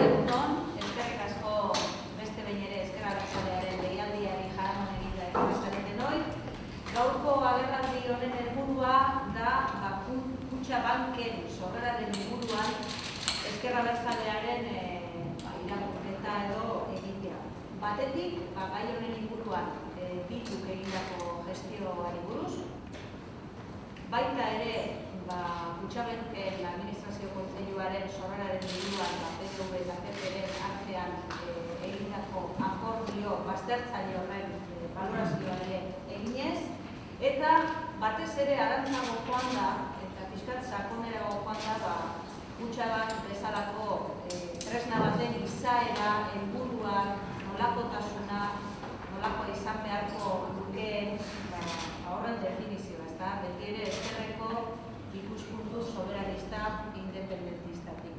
egunon, eskerrik beste behin ere eskerra bertzalearen deialdiari jaramon egitea ekarrezaren denoi. Gaurko agerraldi honen helburua da ba, kutsa banken sorreraren inguruan eskerra bertzalearen e, ba, irakurketa edo egitea. Batetik, ba, gai honen inguruan e, bitzuk egindako gestioari buruz, baita ere ba, kutsabenken administrazio kontseiluaren sorreraren inguruan ba, PSV eta PPren artean e, egindako akordio baztertzaile horren e, valorazioa ere eginez, eta batez ere arantzago joan da, eta pixkat sakonerago joan da, ba, kutsaban bezalako e, tresna baten izaera, helburuak, nolakotasuna, nolako izan beharko dukeen ba, horren definizioa, ezta? Beti ere ezkerreko ikuspuntu soberanista independentistatik.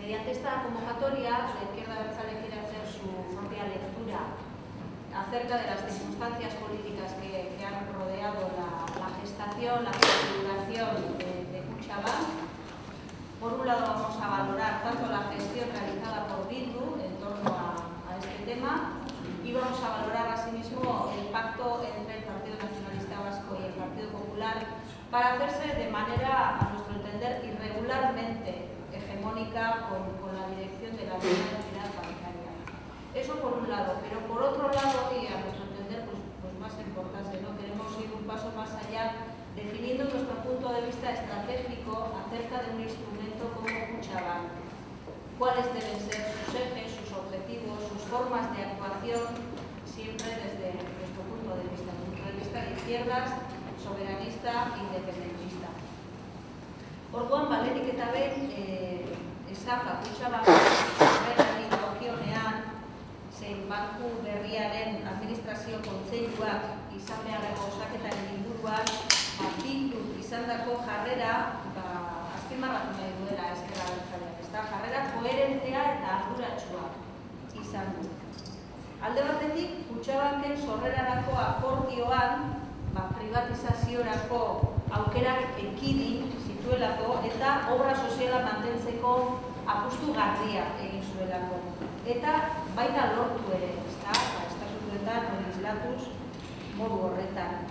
Mediante esta convocatoria, la izquierda abertzale quiere hacer su propia lectura acerca de las circunstancias políticas que, que han rodeado la, la, gestación, la configuración de, de. Por un lado vamos a valorar tanto la gestión realizada por Bildu en torno a, a este tema y vamos a valorar asimismo el pacto entre el Partido Nacionalista Vasco y el Partido Popular para hacerse de manera, a nuestro entender, irregularmente hegemónica con, con la dirección de la unidad bancaria. Eso por un lado, pero por otro lado, y a nuestro entender, pues, pues más importante, ¿no? queremos ir un paso más allá, definiendo nuestro punto de vista estratégico acerca de un instrumento como Cuchabank. Cuáles deben ser sus ejes, sus objetivos, sus formas de actuación, siempre desde nuestro punto de vista, punto de vista de izquierdas, soberanista independentista. Orduan, balerik eta behin, eh, esaka kutsaban berri daukionean, zein banku berriaren administrazio kontseiluak izan beharreko osaketaren inguruan, bildu izan dako jarrera, ba, azpimarratu nahi duela eskerra bertzaleak, ez da, jarrera koherentea eta arduratsua izan du. Alde batetik, kutsabanken sorrerarako akordioan, ba, privatizaziorako aukerak ekidi zituelako eta obra soziala mantentzeko apustu garria egin zuelako. Eta baita lortu ere, ezta, ba, estatutuetan, legislatuz, modu horretan.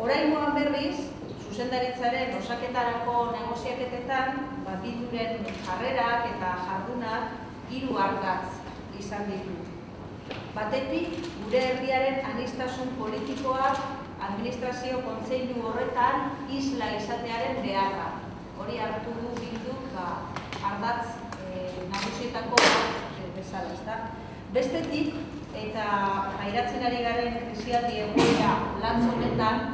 Oraingoan berriz, zuzendaritzaren osaketarako negoziaketetan, ba, biduren jarrerak eta jardunak hiru argatz izan ditu. Batetik, gure herriaren anistasun politikoak administrazio kontseilu horretan isla izatearen beharra. Hori hartu du bildu ba, ardatz e, nagusietako e, bezala, ezta? Bestetik, eta jairatzen ari garen krisialdi egoera lantz honetan,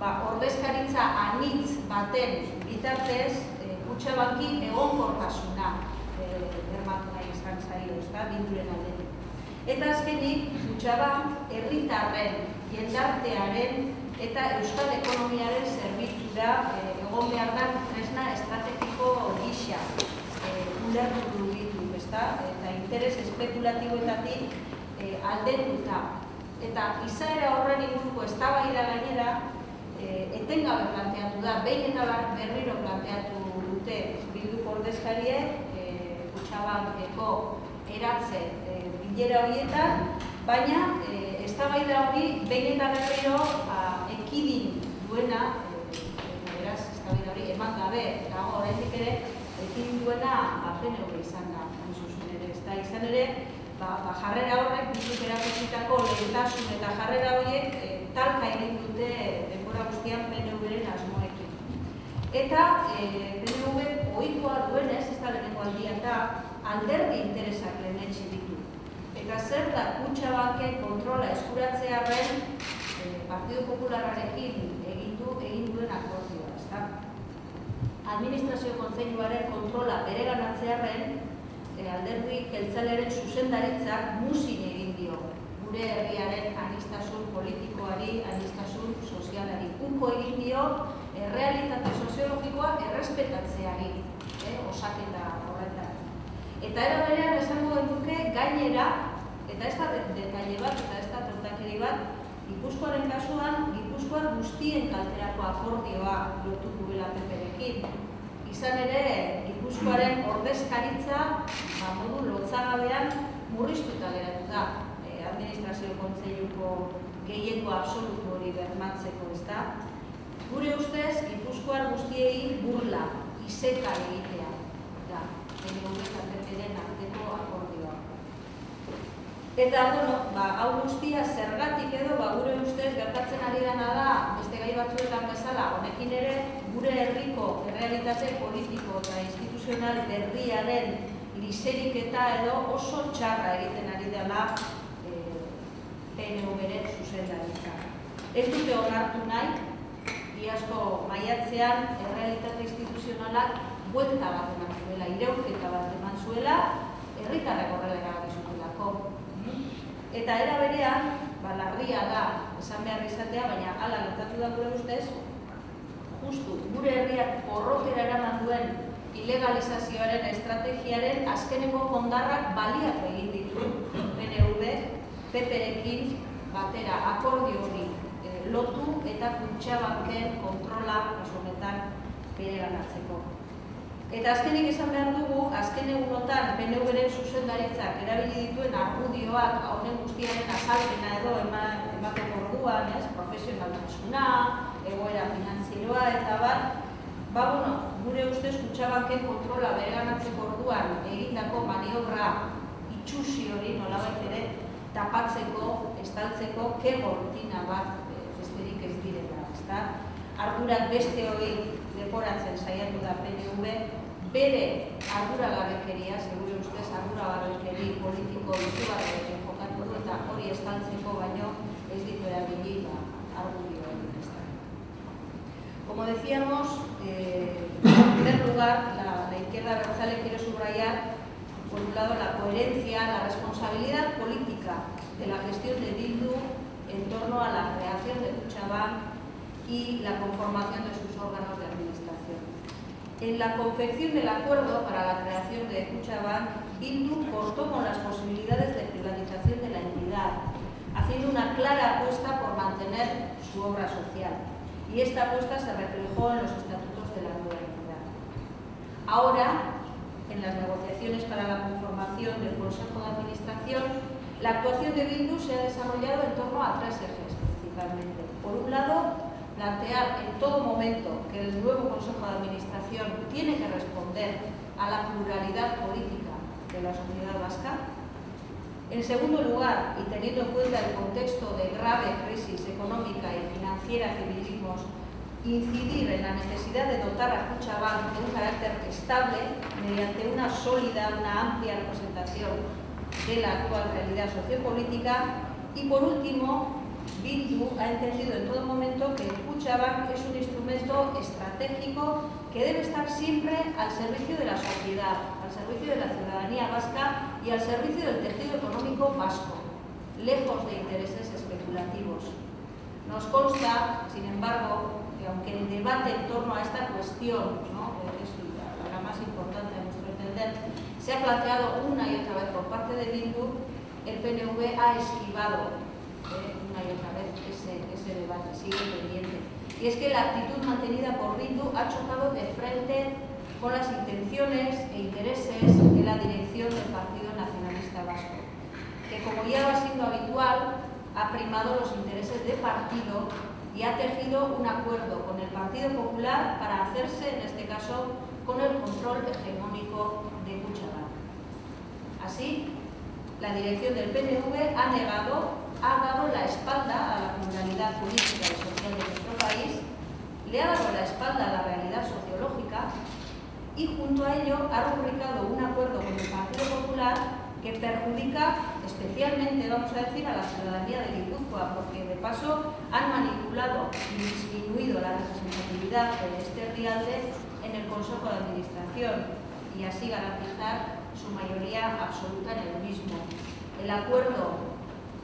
ba, ordezkaritza anitz baten bitartez, e, kutsa banki egonkortasuna e, bermatu nahi izan zaio, ezta? Bilduren aldetik. Eta azkenik, kutsabank herritarren, jendartearen eta euskal ekonomiaren zerbitzura eh, egon behar da tresna estrategiko gisa eh, ulertu ditu, ezta? Eta interes espekulatiboetatik eh, aldenduta. Eta izaera horren inguruko eztabaida gainera eh, etengabe planteatu da, behin eta berriro planteatu dute bilduko ordezkariek, eh, kutsabankeko eratze eh, bilera horietan, baina e, eztabaida hori behin eta berriro ba, ekidin duena, e, beraz, eztabaida hori eman gabe, eta horretik ere, ekidin duena ba, PNV izan da, zuzen ere, ez da izan ere, ba, ba, jarrera horrek, bizuk erakusitako lehentasun eta jarrera horiek e, talka egin dute denbora guztian PNV-ren asmoekin. Eta e, PNV ohikoa duenez, ez da lehenengo aldian da, alderdi interesak lehenetxe ditu eta zer da kutsabanken kontrola eskuratzearen eh, Partido Populararekin egin du egin duen akordioa, ezta? Administrazio kontseiluaren kontrola bereganatzearren eh, alderdi jeltzaleren zuzendaritzak musin egin dio gure herriaren anistasun politikoari, anistasun sozialari. Uko egin dio eh, realitate soziologikoa errespetatzeari, eh, osaketa horretan. Eta era berean esango duke gainera Eta ez da detaile bat, eta ez da tortakeri bat, Gipuzkoaren kasuan, Gipuzkoa guztien kalterako akordioa lotu duela peperekin. izan ere Gipuzkoaren ordezkaritza ba, modu lotzagabean murriztuta geratu da e, administrazio kontseiluko gehiengo absolutu hori bermatzeko, ez da? Gure ustez, Gipuzkoar guztiei burla, izeka egitea, da, PNV eta PPren arteko akordioa. Eta, bueno, ba, hau guztia zergatik edo, ba, gure ustez, gertatzen ari dena da, beste gai batzuetan bezala, honekin ere, gure herriko errealitate politiko eta instituzional berriaren liserik eta edo oso txarra egiten ari dela e, PNV-ren zuzendaritza. Ez dute onartu nahi, iazko maiatzean errealitate instituzionalak buelta bat eman zuela, ireuketa bat eman zuela, herritarrek horrela erabakizutelako. Eta era berean, ba, larria da, esan behar izatea, baina hala gertatu da gure ustez, justu gure herriak porrotera eraman duen ilegalizazioaren estrategiaaren azkeneko kondarrak baliatu egin ditu PNV, PPrekin batera akordio hori e, lotu eta kutsabanken kontrola honetan bere ganatzeko. Eta azkenik esan behar dugu, azken egunotan PNV-ren zuzendaritzak erabili dituen argudioak honen guztiaren azalpena edo emateko orduan, ez, profesionaltasuna, egoera finanzieroa eta bat, ba, bueno, gure ustez kutsabanken kontrola bereganatzeko orduan egindako maniobra itxusi hori nolabait ere tapatzeko, estaltzeko, ke gortina bat eh, besterik ez direla, ezta? Ardurak beste hori leporatzen saiatu da PNV, bere ardura gabekeria, segure ustez ardura gabekeri politiko izugarrekin jokatu du eta hori estaltzeko baino ez ditu erabili ba, argudio Como decíamos, eh, en primer lugar, la, la izquierda Berzale quiere subrayar, por un lado, la coherencia, la responsabilidad política de la gestión de Bildu en torno a la creación de Cuchabán y la conformación de sus órganos de en la confección del acuerdo para la creación de Cuchabán, Bildu cortó con las posibilidades de privatización de la entidad, haciendo una clara apuesta por mantener su obra social. Y esta apuesta se reflejó en los estatutos de la nueva entidad. Ahora, en las negociaciones para la conformación del Consejo de Administración, la actuación de Bildu se ha desarrollado en torno a tres ejes principalmente. Por un lado, plantear en todo momento que el nuevo Consejo de Administración tiene que responder a la pluralidad política de la sociedad vasca. En segundo lugar, y teniendo en cuenta el contexto de grave crisis económica y financiera que vivimos, incidir en la necesidad de dotar a Cuchabán de un carácter estable mediante una sólida, una amplia representación de la actual realidad sociopolítica y, por último, Bildu ha entendido en todo momento que es un instrumento estratégico que debe estar siempre al servicio de la sociedad, al servicio de la ciudadanía vasca y al servicio del tejido económico vasco, lejos de intereses especulativos. Nos consta, sin embargo, que aunque el debate en torno a esta cuestión, ¿no? es la, más importante a nuestro entender, se ha planteado una y otra vez por parte de Bildu, el PNV ha esquivado eh, una y otra vez ese, ese debate, sigue pendiente. Y es que la actitud mantenida por Bildu ha chocado de frente con las intenciones e intereses de la dirección del Partido Nacionalista Vasco, que como ya va siendo habitual, ha primado los intereses de partido y ha tejido un acuerdo con el Partido Popular para hacerse, en este caso, con el control hegemónico de Cuchabán. Así, la dirección del PNV ha negado ha dado la espalda a la pluralidad política y social de nuestro país, le ha dado la espalda a la realidad sociológica y junto a ello ha rubricado un acuerdo con el Partido Popular que perjudica especialmente, vamos a decir, a la ciudadanía de Guipúzcoa, porque de paso han manipulado y disminuido la representatividad de este Rialde en el Consejo de Administración y así garantizar su mayoría absoluta en el mismo. El acuerdo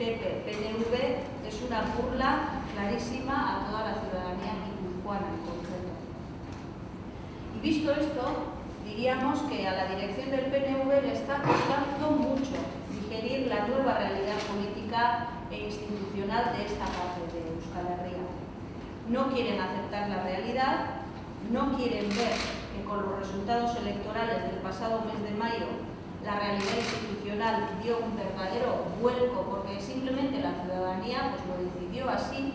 PP, PNV es una burla clarísima a toda la ciudadanía guipuzcoana en concreto. Y visto esto, diríamos que a la dirección del PNV le está costando mucho digerir la nueva realidad política e institucional de esta parte de Euskal Herria. No quieren aceptar la realidad, no quieren ver que con los resultados electorales del pasado mes de mayo la realidad institucional dio un verdadero vuelco porque simplemente la ciudadanía pues, lo decidió así,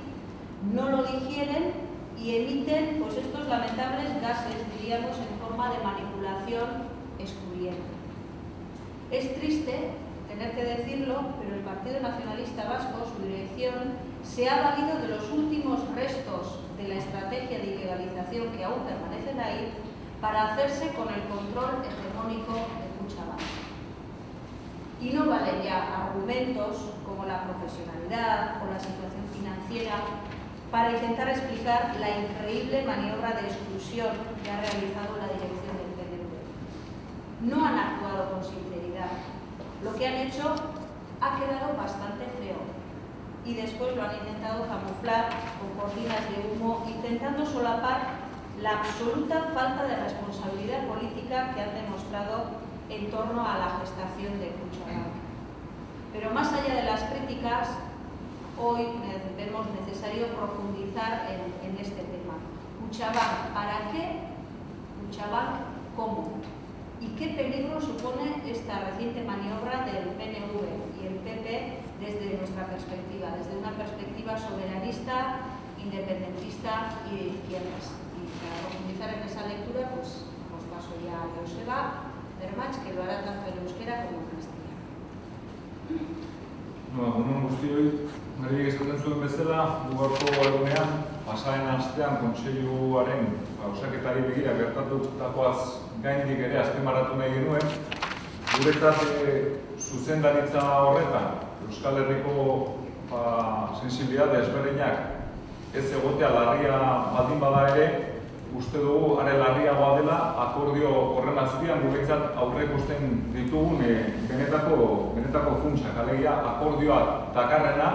no lo digieren y emiten pues, estos lamentables gases, diríamos, en forma de manipulación escurriente. Es triste tener que decirlo, pero el Partido Nacionalista Vasco, su dirección, se ha valido de los últimos restos de la estrategia de ilegalización que aún permanecen ahí para hacerse con el control hegemónico de Cuchabamba. Y no valen ya argumentos como la profesionalidad o la situación financiera para intentar explicar la increíble maniobra de exclusión que ha realizado la dirección del PNV. No han actuado con sinceridad. Lo que han hecho ha quedado bastante feo y después lo han intentado camuflar con cortinas de humo, intentando solapar la absoluta falta de responsabilidad política que han demostrado en torno a la gestación de Cuchabamba. Pero más allá de las críticas, hoy vemos necesario profundizar en, este tema. Cuchabamba, ¿para qué? Cuchabamba, ¿cómo? ¿Y qué peligro supone esta reciente maniobra del PNV y el PP desde nuestra perspectiva, desde una perspectiva soberanista, independentista y de izquierdas? Y para profundizar en esa lectura, pues, pues paso ya a Joseba Bermach, que lo hará tanto en euskera como en castellano. No, egun guztioi, Mariek esaten zuen bezala, dugarko egunean, pasaren astean kontseiluaren osaketari begira gertatutakoaz gaindik ere azpimarratu nahi genuen, guretzat e, zuzendaritza horretan, Euskal Herriko ba, sensibilidade ezberdinak ez egotea larria baldin bada ere, uste dugu are larriagoa dela akordio horren azpian guretzat aurre ikusten ditugun e, benetako, benetako funtsak, alegia akordioa dakarrena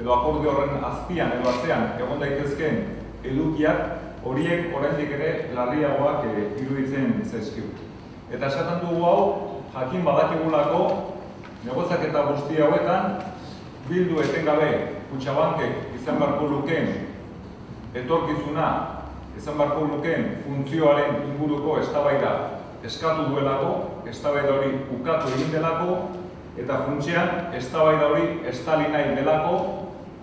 edo akordio horren azpian edo atzean egon daitezkeen edukiak horiek oraindik ere larriagoak e, iruditzen zaizkigu. Eta esaten dugu hau, jakin badakigulako negoziaketa guzti hauetan bildu etengabe Kutxabankek izan beharko lukeen etorkizuna izan beharko lukeen funtzioaren inguruko eztabaida eskatu duelako, eztabaida hori ukatu egin delako, eta funtsean eztabaida hori estali nahi delako,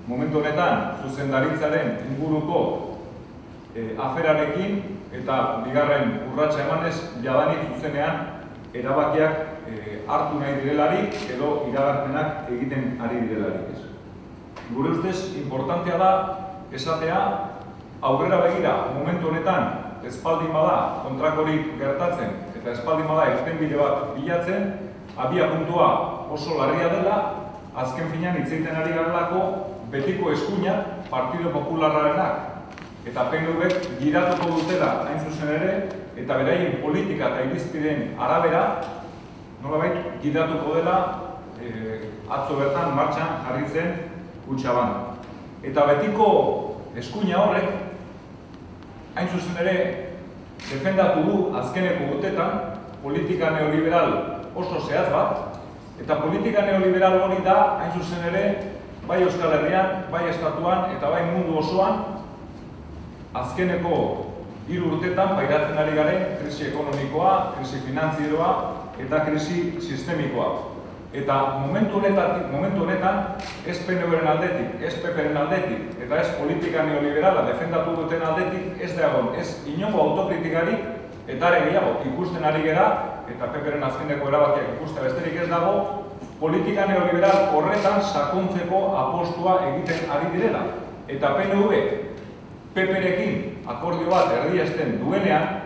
momentu honetan zuzendaritzaren inguruko e, aferarekin eta bigarren urratsa emanez jadanik zuzenean erabakiak e, hartu nahi direlarik edo iragarpenak egiten ari direlarik ez. Gure ustez, importantea da esatea aurrera begira momentu honetan espaldin bada kontrakorik gertatzen eta espaldin bada irtenbide bat bilatzen, abia puntua oso larria dela, azken finean hitzeiten ari garelako betiko eskuina Partido Popularrarenak eta PNV giratuko dutela hain zuzen ere eta beraien politika eta irizpideen arabera nolabait giratuko dela e, atzo bertan martxan jarritzen kutsaban. Eta betiko eskuina horrek hain zuzen ere defendatu du azkeneko gutetan politika neoliberal oso zehaz bat eta politika neoliberal hori da hain zuzen ere bai Euskal Herrian, bai Estatuan eta bai mundu osoan azkeneko hiru urtetan pairatzen ari garen krisi ekonomikoa, krisi finanzieroa eta krisi sistemikoa. Eta momentu honetan, momentu honetan ez PNV-ren aldetik, ez PP-ren aldetik eta ez politika neoliberala defendatu duten aldetik ez da egon, ez inongo autokritikarik eta are gehiago ikusten ari gera eta PP-ren azkeneko erabakiak ikuste besterik ez dago politika neoliberal horretan sakontzeko apostua egiten ari direla. Eta PNV, PP-rekin akordio bat erdiesten duenean,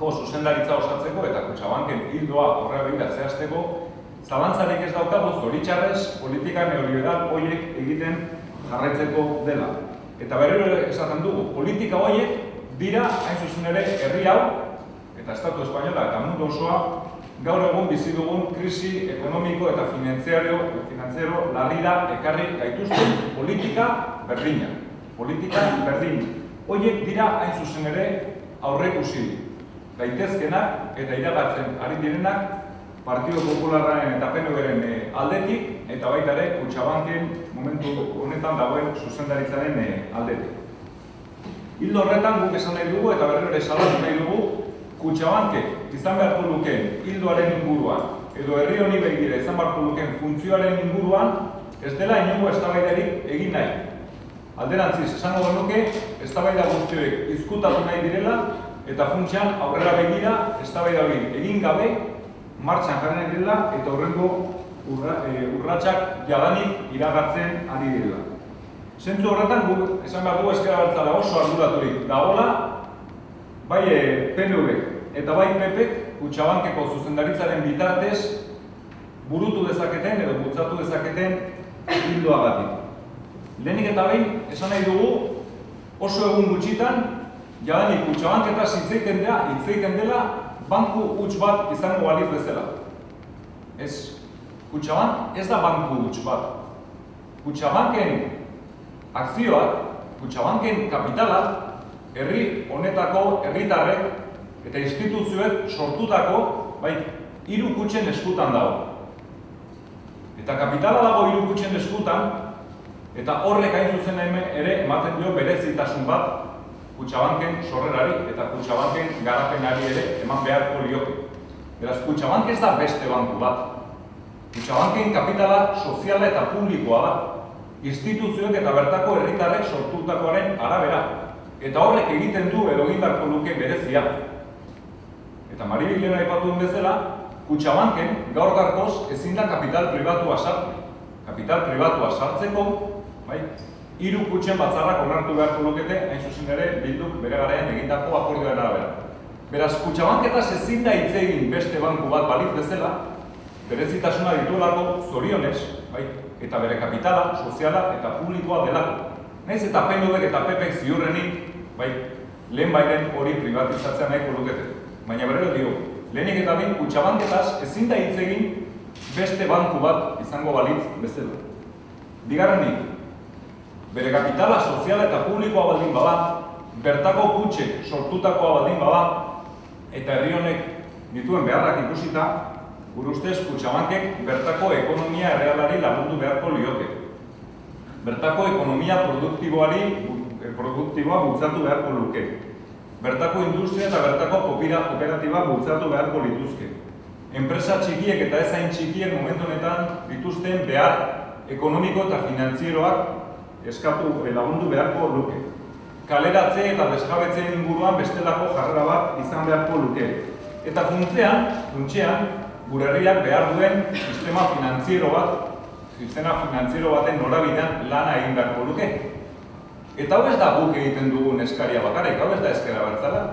Kutxabanken zuzendaritza osatzeko eta Kutxabanken hildoa horrela begira zehazteko, zalantzarik ez daukagu zoritxarrez politika neoliberal horiek egiten jarraitzeko dela. Eta berriro esaten dugu, politika horiek dira hain zuzen ere herri hau eta Estatu Espainola eta mundu osoa gaur egun bizi dugun krisi ekonomiko eta finantziario, finantziario larrira ekarri gaituzten politika berdina. Politika berdin. Hoiek dira hain zuzen ere aurrekusi daitezkenak eta iragartzen ari direnak Partido Popularraren eta PNV-ren aldetik eta baita ere Kutxabanken momentu honetan dagoen zuzendaritzaren aldetik. Hildo horretan guk esan nahi dugu eta berriro ere salatu nahi dugu Kutxabankek izan beharko lukeen hildoaren inguruan edo herri honi begira izan beharko lukeen funtzioaren inguruan ez dela inongo eztabaidarik egin nahi. Alderantziz, esango genuke, eztabaida guztioek izkutatu nahi direla eta funtsean aurrera begira eztabaida hori egin gabe martxan jarri nahi direla eta horrengo urra, e, urratsak jadanik iragartzen ari direla. Zentzu horretan guk esan behar dugu eskera bertzala oso arduraturik dagoela, bai e, PNV eta bai PP Kutxabankeko zuzendaritzaren bitartez burutu dezaketen edo bultzatu dezaketen hildoagatik. Lehenik eta behin, esan nahi dugu oso egun gutxitan, jadanik Kutxabanketa hitzeiten dela, hitzeiten dela banku huts bat izango baliz bezala. Ez, Kutxabank ez da banku huts bat. Kutxabanken akzioak, Kutxabanken kapitala, herri honetako herritarrek eta instituzioek sortutako, bai, hiru kutxen eskutan dago. Eta kapitala dago hiru kutxen eskutan, eta horrek hain zuzen ere ematen dio berezitasun bat Kutxabanken sorrerari eta Kutxabanken garapenari ere eman beharko lioke. Beraz, Kutxabank ez da beste banku bat. Kutxabanken kapitala soziala eta publikoa da. Instituzioek eta bertako herritarrek sortutakoaren arabera. Eta horrek egiten du edo egindarko luke berezia. Eta Maribil lehena aipatu duen bezala, Kutxabanken gaur garkoz ezin da kapital pribatua sartu. Kapital pribatua sartzeko, bai, hiru kutxen batzarrak onartu beharko lukete, hain zuzen ere, bilduk bere garaian egindako akordioaren arabera. Beraz, Kutxabanketaz ezin da hitz egin beste banku bat balitz bezala, berezitasuna dituelako zorionez, bai, eta bere kapitala, soziala eta publikoa delako. Naiz eta PNV eta PP ziurrenik, bai, lehen bairen hori privatizatzea nahiko lukete. Baina berrero dio, lehenik eta behin Kutxabanketaz ezin da hitz egin beste banku bat izango balitz bezala. Bigarrenik, bere kapitala soziala eta publikoa baldin bada, bertako kutxek sortutakoa baldin bada, eta herri honek dituen beharrak ikusita, gure ustez kutxabankek bertako ekonomia errealari lagundu beharko lioke. Bertako ekonomia produktiboari eh, produktiboa bultzatu beharko luke. Bertako industria eta bertako kopira kooperatiba bultzatu beharko lituzke. Enpresa txikiek eta ezain txikiek momentu honetan dituzten behar ekonomiko eta finantzieroak eskatu lagundu beharko luke. Kaleratze eta desjabetzen inguruan bestelako jarrera bat izan beharko luke. Eta funtzean, funtzean, gure herriak behar duen sistema finantziero bat, sistema finantziero baten norabidean lana egin beharko luke. Eta hau ez da guk egiten dugun eskaria bakarrik, hau ez da eskera bertzala.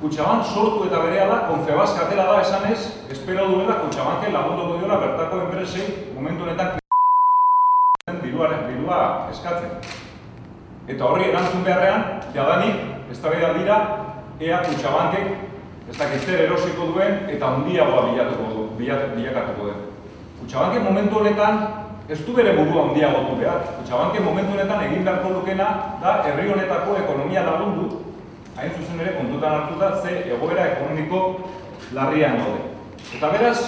Kutxaban sortu eta berehala, konfebaz katela da esanez, espero duela Kutxabanke lagunduko diola bertako enpresei momentu honetan diruaren dirua eskatzen. Eta horri erantzun beharrean, jadanik, eztabaida dira, ea Kutxabankek ez dakit zer erosiko duen eta handiagoa bilatuko du, bilakatuko den. Kutxabanke momentu honetan ez du bere burua handiagotu behar. Kutxabanke momentu honetan egin beharko lukena da herri honetako ekonomia lagundu, hain zuzen ere kontutan hartuta ze egoera ekonomiko larrian daude. Eta beraz,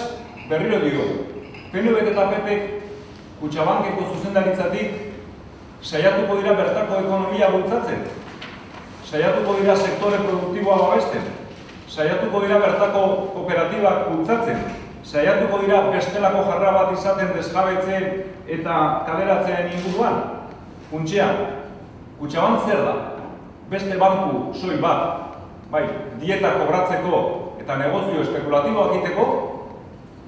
berriro dio, PNV eta PP Kutxabankeko zuzendaritzatik saiatuko dira bertako ekonomia bultzatzen, saiatuko dira sektore produktiboa babesten, saiatuko dira bertako kooperatibak bultzatzen, saiatuko dira bestelako jarra bat izaten desjabetzen eta kaleratzen inguruan, funtxean, Kutxabank zer da? Beste banku soi bat, bai, dieta kobratzeko eta negozio espekulatiboak egiteko,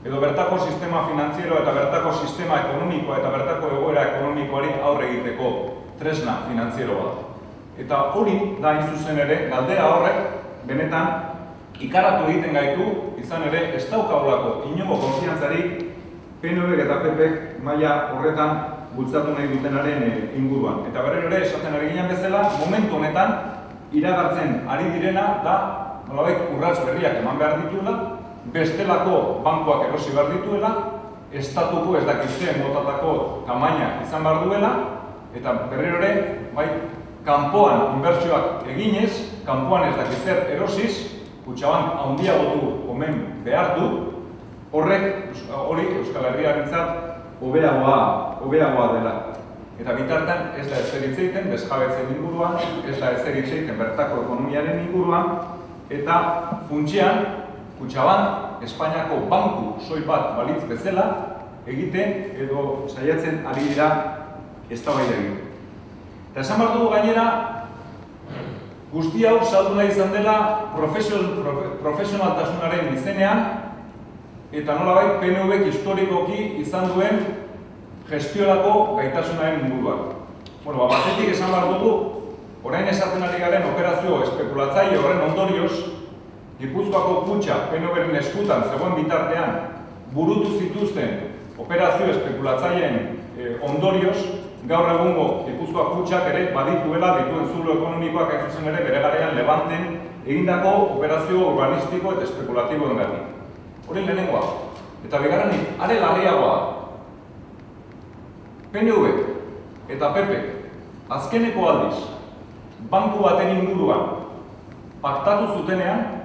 edo bertako sistema finantziero eta bertako sistema ekonomikoa eta bertako egoera ekonomikoari aurre egiteko tresna finantziero bat. Eta hori da zuzen ere, galdera horrek, benetan ikaratu egiten gaitu, izan ere, ez daukaulako inongo konfiantzarik PNV eta PP maila horretan bultzatu nahi dutenaren inguruan. Eta berriro ere, esaten ari ginen bezala, momentu honetan, iragartzen ari direna da, nolabait urrats berriak eman behar dituela, bestelako bankuak erosi behar dituela, estatuko ez dakitzen motatako tamaina izan behar duela, eta berriro ere, bai, kanpoan inbertsioak eginez, kanpoan ez dakitzer erosiz, kutsaban handia gotu omen behar du, horrek, hori Euskal Herria bintzat, hobeagoa, hobeagoa dela. Eta bitartan ez da ezer hitzeiten, desjabetzen inguruan, ez da ezer hitzeiten bertako ekonomiaren inguruan, eta funtxean, kutsaban, Espainiako banku soi bat balitz bezala, egiten edo saiatzen ari dira ez da. Eta esan behar dugu gainera, guzti hau saldu nahi izan dela profesionaltasunaren izenean, eta nolabait PNV historikoki izan duen gestiorako gaitasunaren inguruak. Bueno, ba, batetik esan behar dugu, orain esaten ari garen operazio espekulatzaile horren ondorioz, Gipuzkoako kutsa PNV-ren eskutan zegoen bitartean burutu zituzten operazio espekulatzaileen eh, ondorioz, gaur egungo Gipuzkoa kutsak ere badituela dituen zulo ekonomikoak ez zuzen ere bere garean levanten egindako operazio urbanistiko eta espekulatibo engatik. Hori lehenengoa. Eta bigarrenik, are larriagoa, PNV eta PP azkeneko aldiz banku baten inguruan paktatu zutenean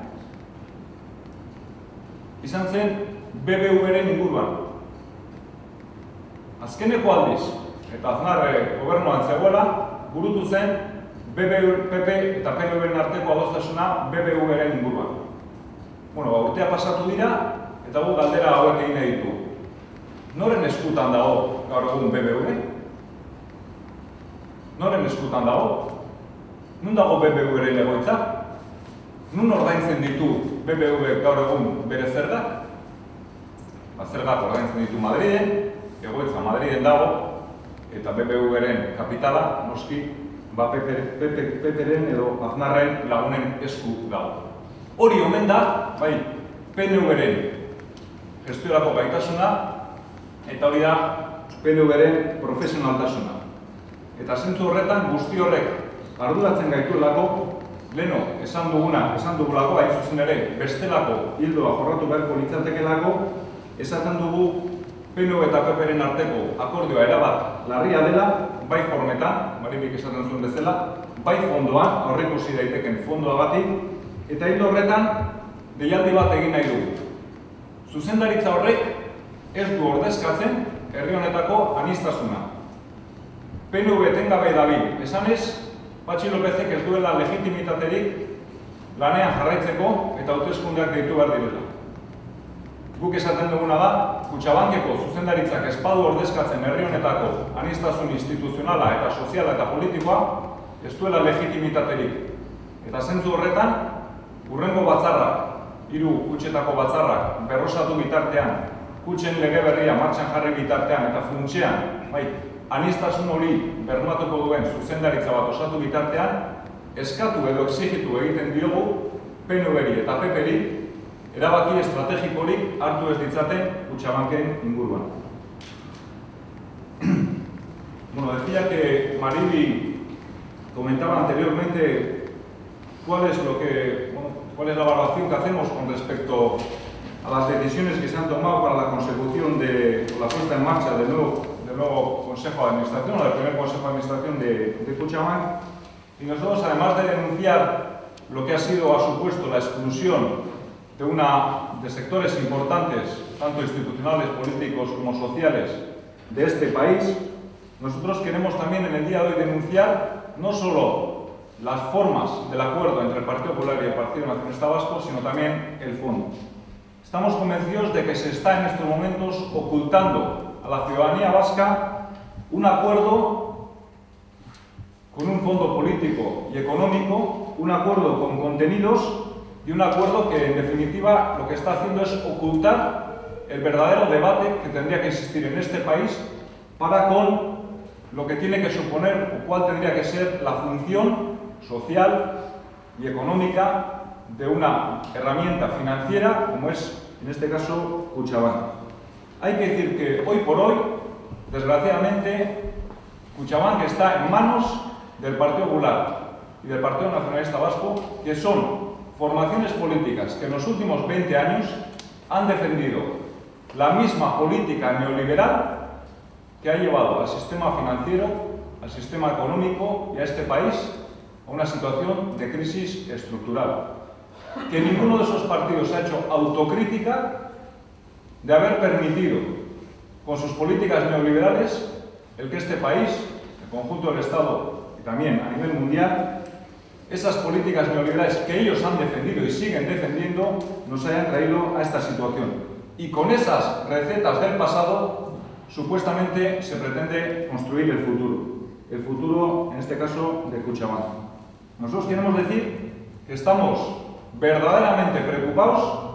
izan zen BBV-ren inguruan. Azkeneko aldiz, eta aznar gobernuan zegoela, burutu zen BBV, PP eta PNV-ren arteko adostasuna BBV-ren inguruan. Bueno, ba, urtea pasatu dira, eta gu galdera hauek egin ditu. Noren eskutan dago gaur egun BBV? Noren eskutan dago? Nun dago BBV ere egoitza? Nun ordaintzen ditu BBV gaur egun bere zergak? Ba, zergak ordaintzen ditu Madriden, egoitza Madriden dago, eta BBV-ren kapitala, noski, ba, Peperen edo Aznarren lagunen esku dago. Hori omen da, bai, PNV-ren gestiorako gaitasuna, eta hori da PNV-ren profesionaltasuna. Eta zentzu horretan guzti horrek arduratzen gaituelako, leno esan duguna, esan dugulako, hain zuzen ere, bestelako hildoa jorratu beharko litzatekelako, esaten dugu PNV eta PPren arteko akordioa erabat larria dela, bai formetan, maribik esaten zuen bezala, bai fondoan, horreko daiteken fondoa batik, eta hildo horretan, deialdi bat egin nahi dugu. Zuzendaritza horrek ez du ordezkatzen herri honetako anistasuna. PNV etengabe dabil, esan ez, Patxi Lopezek ez duela legitimitaterik lanean jarraitzeko eta hauteskundeak deitu behar direla. Guk esaten duguna da, Kutsabankeko zuzendaritzak espadu ordezkatzen herri honetako anistasun instituzionala eta soziala eta politikoa ez duela legitimitaterik. Eta zentzu horretan, urrengo batzarrak, hiru kutsetako batzarrak berrosatu bitartean kutsen lege berria martxan jarri bitartean eta funtsean, bai, anistasun hori bermatuko duen zuzendaritza bat osatu bitartean, eskatu edo exigitu egiten diogu PNV-ri eta PP-ri erabaki estrategikorik hartu ez ditzaten kutsabanken inguruan. bueno, decía que Maribi comentaba anteriormente cuál es lo que, bueno, cuál es la evaluación que hacemos con respecto a las decisiones que se han tomado para la consecución de la puesta en marcha del nuevo, nuevo Consejo de Administración, o del primer Consejo de Administración de, de Cuchabank. Y nosotros, además de denunciar lo que ha sido, ha supuesto la exclusión de, una, de sectores importantes, tanto institucionales, políticos como sociales, de este país, nosotros queremos también en el día de hoy denunciar no solo las formas del acuerdo entre el Partido Popular y el Partido Nacionalista Vasco, sino también el fondo. Estamos convencidos de que se está en estos momentos ocultando la ciudadanía vasca un acuerdo con un fondo político y económico, un acuerdo con contenidos y un acuerdo que en definitiva lo que está haciendo es ocultar el verdadero debate que tendría que existir en este país para con lo que tiene que suponer o cuál tendría que ser la función social y económica de una herramienta financiera como es, en este caso, Cuchabank. Hay que decir que hoy por hoy, desgraciadamente, Cuchabank está en manos del Partido Popular y del Partido Nacionalista Vasco, que son formaciones políticas que en los últimos 20 años han defendido la misma política neoliberal que ha llevado al sistema financiero, al sistema económico y a este país a una situación de crisis estructural que ninguno de esos partidos ha hecho autocrítica de haber permitido con sus políticas neoliberales el que este país conjunto del Estado y también a nivel mundial, esas políticas neoliberales que ellos han defendido y siguen defendiendo nos hayan traído a esta situación. Y con esas recetas del pasado, supuestamente se pretende construir el futuro. El futuro, en este caso, de Cuchabán. Nosotros queremos decir que estamos verdaderamente preocupados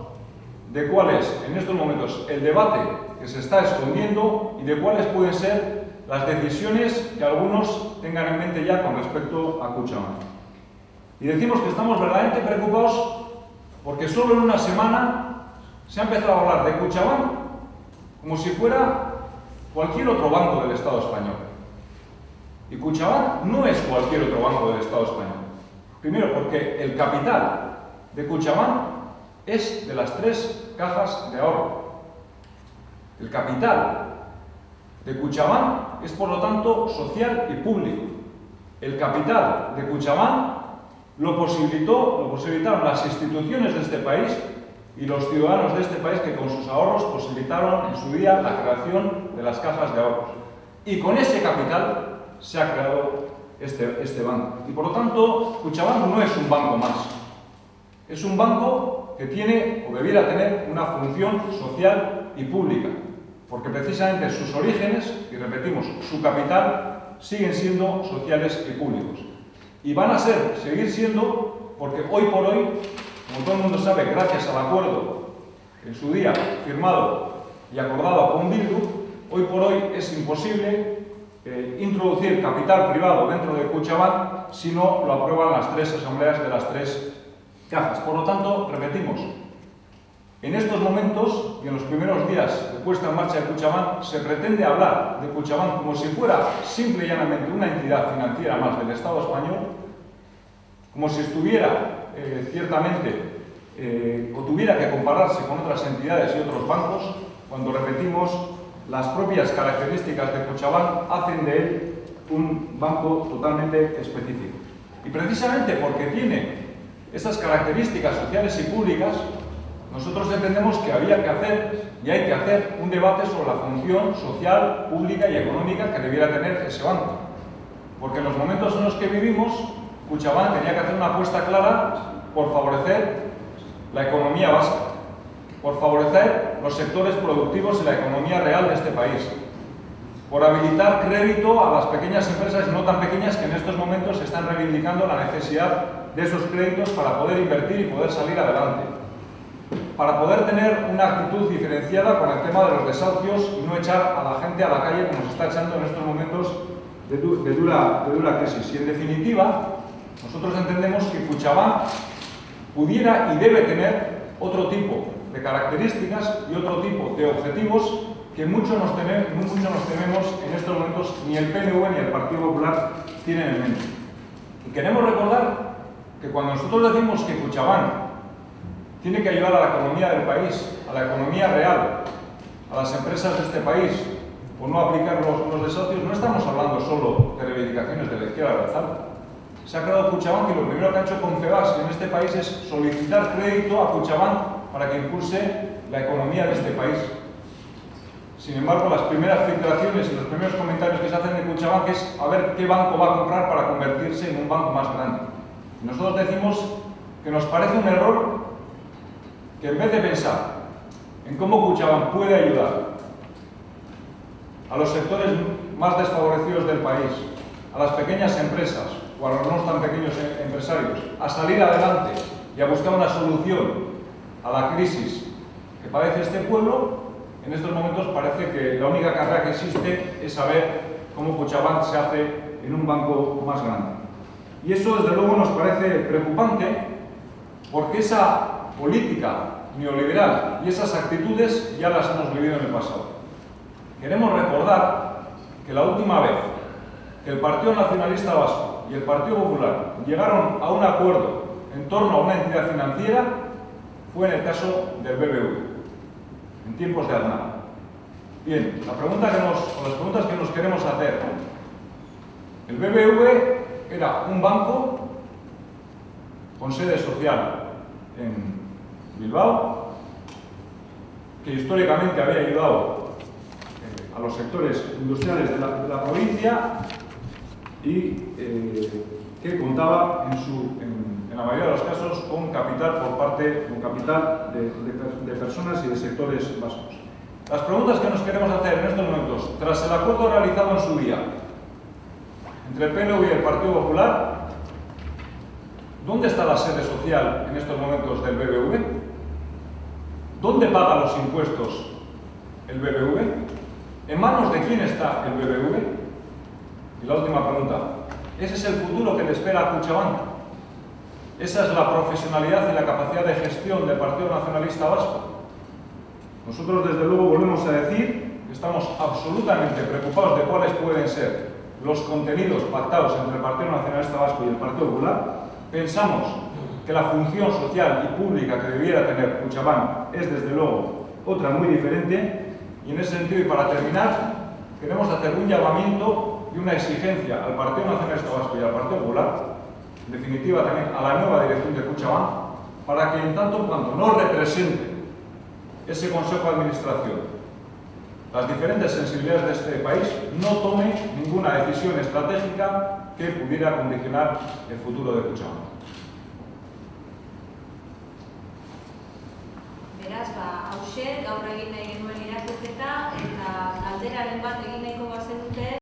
de cuál es, en estos momentos, el debate que se está escondiendo y de cuáles pueden ser las decisiones que algunos tengan en mente ya con respecto a Cuchabán. Y decimos que estamos verdaderamente preocupados porque solo en una semana se ha empezado a hablar de Cuchabán como si fuera cualquier otro banco del Estado español. Y Cuchabán no es cualquier otro banco del Estado español. Primero porque el capital de Cuchabán es de las tres cajas de ahorro. El capital de Cuchabán es por lo tanto social y público. El capital de Cuchabán lo posibilitó, lo posibilitaron las instituciones de este país y los ciudadanos de este país que con sus ahorros posibilitaron en su día la creación de las cajas de ahorros. Y con ese capital se ha creado este, este banco. Y por lo tanto, Cuchabán no es un banco más. Es un banco que tiene o debiera tener una función social y pública. Porque precisamente sus orígenes, y repetimos, su capital, siguen siendo sociales y públicos. Y van a ser, seguir siendo, porque hoy por hoy, como todo el mundo sabe, gracias al acuerdo en su día firmado y acordado con Bildu, hoy por hoy es imposible eh, introducir capital privado dentro de Cuchabán si no lo aprueban las tres asambleas de las tres cajas. Por lo tanto, repetimos, en estos momentos y en los primeros días de puesta en marcha de Cuchabán se pretende hablar de Cuchabán como si fuera simple y llanamente una entidad financiera más del Estado español, como si estuviera eh, ciertamente eh, o tuviera que compararse con otras entidades y otros bancos, cuando repetimos las propias características de Cuchabán hacen de él un banco totalmente específico. Y precisamente porque tiene esas características sociales y públicas, nosotros entendemos que había que hacer y hay que hacer un debate sobre la función social, pública y económica que debiera tener ese banco. Porque en los momentos en los que vivimos, Cuchabán tenía que hacer una apuesta clara por favorecer la economía básica, por favorecer los sectores productivos y la economía real de este país, por habilitar crédito a las pequeñas empresas y no tan pequeñas que en estos momentos están reivindicando la necesidad de esos créditos para poder invertir y poder salir adelante para poder tener una actitud diferenciada con el tema de los desahucios y no echar a la gente a la calle como se está echando en estos momentos de, dura, de dura crisis. Y en definitiva, nosotros entendemos que Cuchabán pudiera y debe tener otro tipo de características y otro tipo de objetivos que mucho nos, tenemos, mucho nos tememos en estos momentos ni el PNV ni el Partido Popular tienen en mente. Y queremos recordar que cuando nosotros decimos que Cuchabán tiene que ayudar a la economía del país, a la economía real, a las empresas de este país, o no aplicar los, los desahucios, no estamos hablando solo de reivindicaciones de la izquierda avanzada. Se ha creado Cuchabán y lo primero que ha hecho Confebas en este país es solicitar crédito a Cuchabán para que impulse la economía de este país. Sin embargo, las primeras filtraciones y los primeros comentarios que se hacen de Cuchabán es a ver qué banco va a comprar para convertirse en un banco más grande. nosotros decimos que nos parece un error que en vez de pensar en cómo Cuchabán puede ayudar a los sectores más desfavorecidos del país, a las pequeñas empresas o a los no tan pequeños em-, empresarios, a salir adelante y a buscar una solución a la crisis que padece este pueblo, en estos momentos parece que la única carrera que existe es saber cómo Cuchabán se hace en un banco más grande. Y eso, desde luego, nos parece preocupante porque esa política neoliberal y esas actitudes ya las hemos vivido en el pasado. Queremos recordar que la última vez que el Partido Nacionalista Vasco y el Partido Popular llegaron a un acuerdo en torno a una entidad financiera fue en el caso del BBV, en tiempos de Aznar. Bien, la pregunta que nos, o las preguntas que nos queremos hacer. El BBV era un banco con sede social en Bilbao, que históricamente había ayudado eh, a los sectores industriales de la, provincia y eh, que contaba en, su, en la mayoría de los casos con capital por parte con capital de, personas y de sectores vascos. Las preguntas que nos queremos hacer en estos momentos, tras el acuerdo realizado en su día entre el PNV y el Partido Popular, ¿dónde está la sede social en estos momentos del BBV? ¿Dónde paga los impuestos el BBV? ¿En manos de quién está el BBV? Y la última pregunta, ¿ese es el futuro que le espera a Cuchabán? ¿Esa es la profesionalidad y la capacidad de gestión del Partido Nacionalista Vasco? Nosotros desde luego volvemos a decir que estamos absolutamente preocupados de cuáles pueden ser los contenidos pactados entre el Partido Nacionalista Vasco y el Partido Popular. Pensamos que la función social y pública que debiera tener Cuchabán es desde luego otra muy diferente y en ese sentido y para terminar queremos hacer un llamamiento y una exigencia al Partido Nacionalista Vasco y al Partido Popular, en definitiva también a la nueva dirección de Cuchabán, para que en tanto cuanto no represente ese Consejo de Administración las diferentes sensibilidades de este país, no tome ninguna decisión estratégica que pudiera condicionar el futuro de Cuchabán. Beraz, ba, hause, gaur egin nahi genuen irakurketa eta bat egin nahiko bazenute